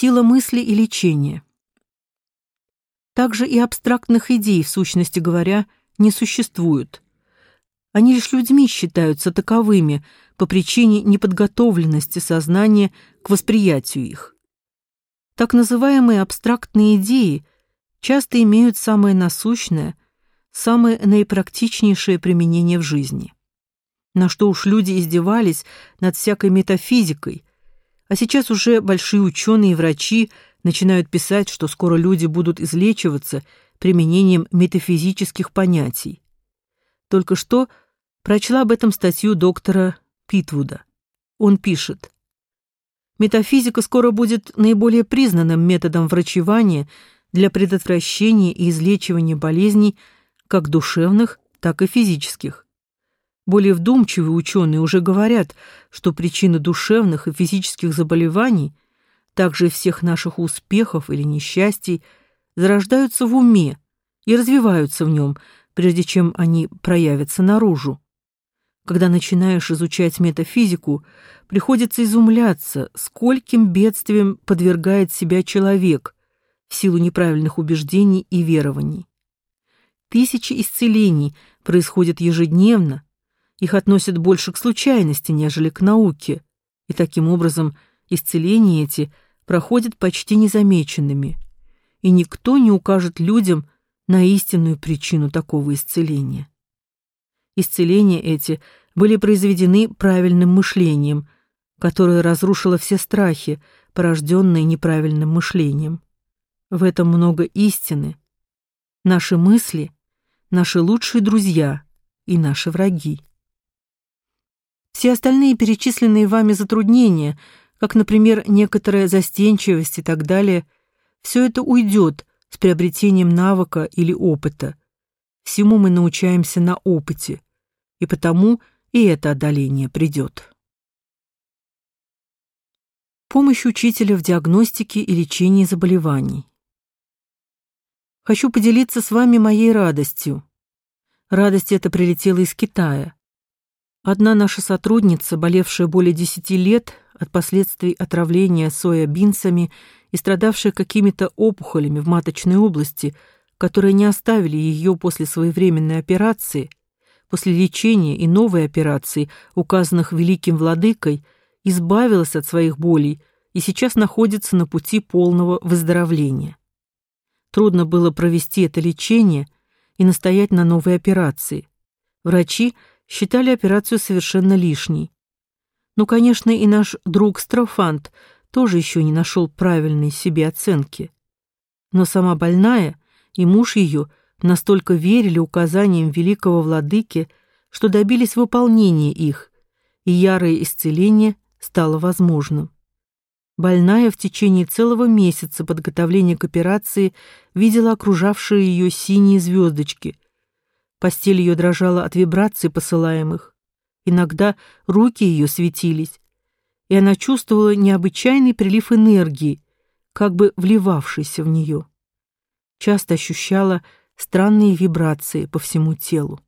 Сила мысли и лечения. Также и абстрактных идей, в сущности говоря, не существует. Они лишь людьми считаются таковыми по причине неподготовленности сознания к восприятию их. Так называемые абстрактные идеи часто имеют самое насущное, самое наипрактичнейшее применение в жизни. На что уж люди издевались над всякой метафизикой, а сейчас уже большие ученые и врачи начинают писать, что скоро люди будут излечиваться применением метафизических понятий. Только что прочла об этом статью доктора Питвуда. Он пишет: Метафизика скоро будет наиболее признанным методом врачевания для предотвращения и излечивания болезней как душевных, так и физических. Более вдумчивые ученые уже говорят, что причины душевных и физических заболеваний, также всех наших успехов или несчастий, зарождаются в уме и развиваются в нем, прежде чем они проявятся наружу. Когда начинаешь изучать метафизику, приходится изумляться, скольким бедствиям подвергает себя человек в силу неправильных убеждений и верований. Тысячи исцелений происходят ежедневно, их относят больше к случайности, нежели к науке, и таким образом исцеления эти проходят почти незамеченными, и никто не укажет людям на истинную причину такого исцеления. Исцеления эти были произведены правильным мышлением, которое разрушило все страхи, порожденные неправильным мышлением. В этом много истины. Наши мысли — наши лучшие друзья и наши враги. Все остальные перечисленные вами затруднения, как, например, некоторая застенчивость и так далее, все это уйдет с приобретением навыка или опыта. Всему мы научаемся на опыте, и потому и это одоление придет. Помощь учителя в диагностике и лечении заболеваний. Хочу поделиться с вами моей радостью. Радость эта прилетела из Китая. Одна наша сотрудница, болевшая более десяти лет от последствий отравления соя-бинсами и страдавшая какими-то опухолями в маточной области, которые не оставили ее после своевременной операции, после лечения и новой операции, указанных великим владыкой, избавилась от своих болей и сейчас находится на пути полного выздоровления. Трудно было провести это лечение и настоять на новой операции. Врачи считали операцию совершенно лишней. Ну, конечно, и наш друг Строфант тоже еще не нашел правильной себе оценки. Но сама больная и муж ее настолько верили указаниям великого владыки, что добились выполнения их, и ярое исцеление стало возможным. Больная в течение целого месяца подготовления к операции видела окружавшие ее синие звездочки – Постель ее дрожала от вибраций посылаемых. Иногда руки ее светились, и она чувствовала необычайный прилив энергии, как бы вливавшийся в нее. Часто ощущала странные вибрации по всему телу.